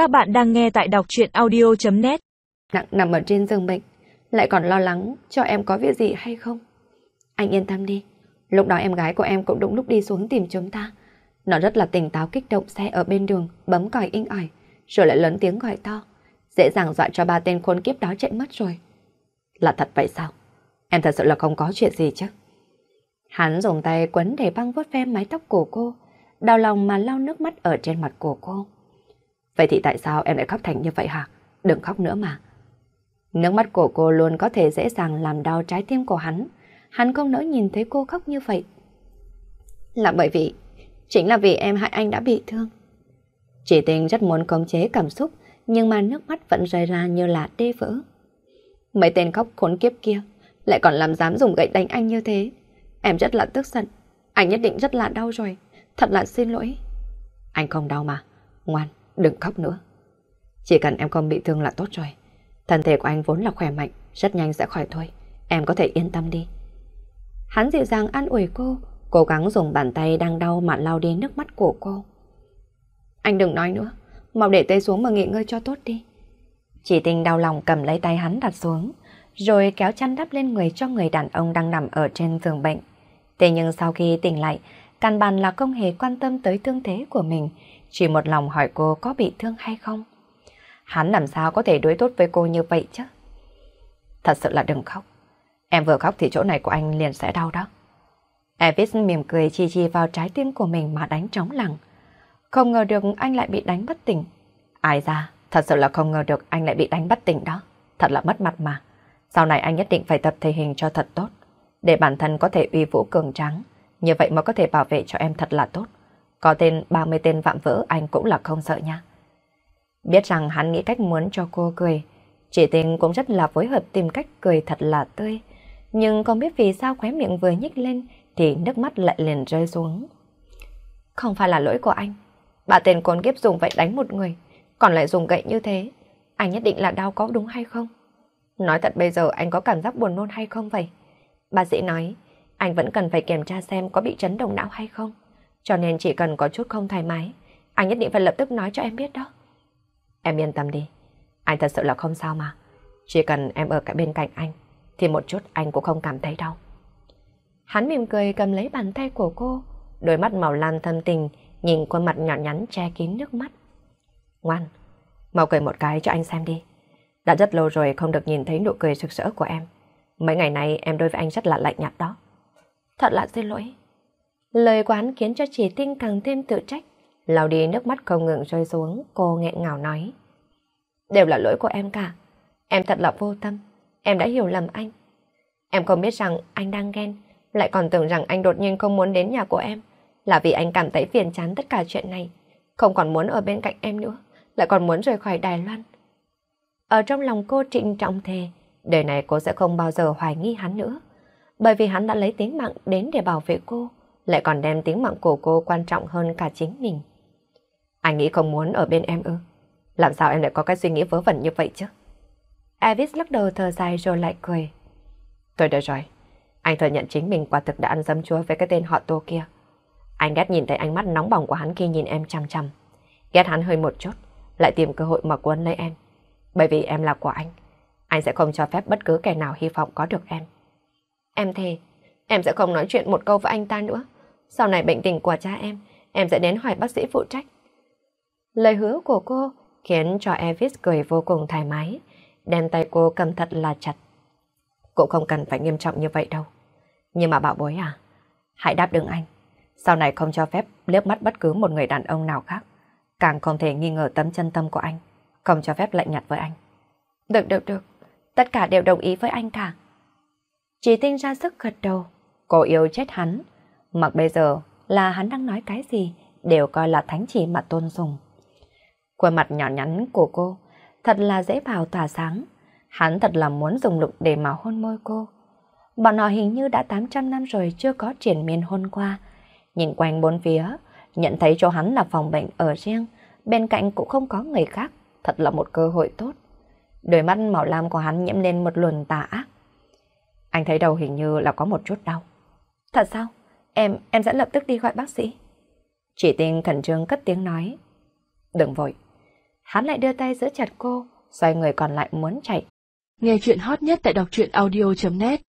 Các bạn đang nghe tại đọc truyện audio.net Nặng nằm ở trên giường bệnh, lại còn lo lắng cho em có việc gì hay không. Anh yên tâm đi, lúc đó em gái của em cũng đúng lúc đi xuống tìm chúng ta. Nó rất là tỉnh táo kích động xe ở bên đường, bấm còi inh ỏi, rồi lại lớn tiếng gọi to. Dễ dàng dọa cho ba tên khốn kiếp đó chạy mất rồi. Là thật vậy sao? Em thật sự là không có chuyện gì chứ? Hắn dùng tay quấn để băng vuốt ve mái tóc của cô, đau lòng mà lau nước mắt ở trên mặt của cô. Vậy thì tại sao em lại khóc thành như vậy hả? Đừng khóc nữa mà. Nước mắt của cô luôn có thể dễ dàng làm đau trái tim của hắn. Hắn không nỡ nhìn thấy cô khóc như vậy. Là bởi vì, chính là vì em hại anh đã bị thương. Chỉ tình rất muốn khống chế cảm xúc, nhưng mà nước mắt vẫn rơi ra như là đê vỡ. Mấy tên khóc khốn kiếp kia, lại còn làm dám dùng gậy đánh anh như thế. Em rất là tức giận, anh nhất định rất là đau rồi, thật là xin lỗi. Anh không đau mà, ngoan, đừng khóc nữa. Chỉ cần em không bị thương là tốt rồi. Thân thể của anh vốn là khỏe mạnh, rất nhanh sẽ khỏi thôi. Em có thể yên tâm đi. Hắn dịu dàng an ủi cô, cố gắng dùng bàn tay đang đau mà lau đi nước mắt của cô. Anh đừng nói nữa, mau để tay xuống mà nghỉ ngơi cho tốt đi. Chỉ tình đau lòng cầm lấy tay hắn đặt xuống, rồi kéo chăn đắp lên người cho người đàn ông đang nằm ở trên giường bệnh. Thế nhưng sau khi tỉnh lại, căn bản là không hề quan tâm tới thương thế của mình, chỉ một lòng hỏi cô có bị thương hay không. Hắn làm sao có thể đối tốt với cô như vậy chứ? Thật sự là đừng khóc. Em vừa khóc thì chỗ này của anh liền sẽ đau đó. Elvis mỉm cười chi chi vào trái tim của mình mà đánh trống lặng. Không ngờ được anh lại bị đánh bất tỉnh. Ai ra, thật sự là không ngờ được anh lại bị đánh bất tỉnh đó. Thật là mất mặt mà. Sau này anh nhất định phải tập thể hình cho thật tốt. Để bản thân có thể uy vũ cường tráng. Như vậy mới có thể bảo vệ cho em thật là tốt. Có tên 30 tên vạm vỡ anh cũng là không sợ nha. Biết rằng hắn nghĩ cách muốn cho cô cười. Chỉ tình cũng rất là phối hợp tìm cách cười thật là tươi. Nhưng không biết vì sao khóe miệng vừa nhích lên thì nước mắt lại liền rơi xuống. Không phải là lỗi của anh. Bà tên con kiếp dùng vậy đánh một người, còn lại dùng gậy như thế. Anh nhất định là đau có đúng hay không? Nói thật bây giờ anh có cảm giác buồn nôn hay không vậy? Bác sĩ nói, anh vẫn cần phải kiểm tra xem có bị chấn động não hay không. Cho nên chỉ cần có chút không thoải mái, anh nhất định phải lập tức nói cho em biết đó. Em yên tâm đi, anh thật sự là không sao mà. Chỉ cần em ở cả bên cạnh anh, thì một chút anh cũng không cảm thấy đau. Hắn mỉm cười cầm lấy bàn tay của cô, đôi mắt màu lam thâm tình, nhìn khuôn mặt nhỏ nhắn che kín nước mắt. Ngoan, mau cười một cái cho anh xem đi. Đã rất lâu rồi không được nhìn thấy nụ cười sực sỡ của em. Mấy ngày nay em đối với anh rất là lạnh nhạt đó. Thật là xin lỗi. Lời quán khiến cho chỉ tinh càng thêm tự trách. Lau đi nước mắt không ngừng rơi xuống, cô nghẹn ngào nói. Đều là lỗi của em cả. Em thật là vô tâm. Em đã hiểu lầm anh. Em không biết rằng anh đang ghen, lại còn tưởng rằng anh đột nhiên không muốn đến nhà của em. Là vì anh cảm thấy phiền chán tất cả chuyện này. Không còn muốn ở bên cạnh em nữa, lại còn muốn rời khỏi Đài Loan. Ở trong lòng cô trịnh trọng thề, đời này cô sẽ không bao giờ hoài nghi hắn nữa. Bởi vì hắn đã lấy tính mạng đến để bảo vệ cô, lại còn đem tính mạng của cô quan trọng hơn cả chính mình. Anh nghĩ không muốn ở bên em ư? Làm sao em lại có cái suy nghĩ vớ vẩn như vậy chứ? Elvis lắc đầu thở dài rồi lại cười. Tôi đã rồi. Anh thừa nhận chính mình quả thực đã ăn dấm chua với cái tên họ tô kia. Anh ghét nhìn thấy ánh mắt nóng bỏng của hắn khi nhìn em chăm chăm. Ghét hắn hơi một chút, lại tìm cơ hội mà quấn lấy em. Bởi vì em là của anh. Anh sẽ không cho phép bất cứ kẻ nào hy vọng có được em. Em thề, em sẽ không nói chuyện một câu với anh ta nữa. Sau này bệnh tình của cha em, em sẽ đến hỏi bác sĩ phụ trách. Lời hứa của cô khiến cho Evis cười vô cùng thoải mái, đem tay cô cầm thật là chặt. Cô không cần phải nghiêm trọng như vậy đâu. Nhưng mà bảo bối à, hãy đáp ứng anh. Sau này không cho phép liếc mắt bất cứ một người đàn ông nào khác. Càng không thể nghi ngờ tấm chân tâm của anh. Không cho phép lạnh nhạt với anh. Được, được, được. Tất cả đều đồng ý với anh cả. Chỉ tinh ra sức gật đầu. Cô yêu chết hắn. Mặc bây giờ là hắn đang nói cái gì đều coi là thánh chỉ mà tôn sùng. Khuôn mặt nhỏ nhắn của cô thật là dễ bào tỏa sáng. Hắn thật là muốn dùng lục để mà hôn môi cô. Bọn họ hình như đã 800 năm rồi chưa có triển miên hôn qua. Nhìn quanh bốn phía, nhận thấy chỗ hắn là phòng bệnh ở riêng, bên cạnh cũng không có người khác, thật là một cơ hội tốt. Đôi mắt màu lam của hắn nhiễm lên một luồng tà ác. Anh thấy đầu hình như là có một chút đau. Thật sao? Em, em sẽ lập tức đi gọi bác sĩ. Chỉ tình khẩn trương cất tiếng nói. Đừng vội. hắn lại đưa tay giữ chặt cô, xoay người còn lại muốn chạy. Nghe chuyện hot nhất tại đọc truyện audio.net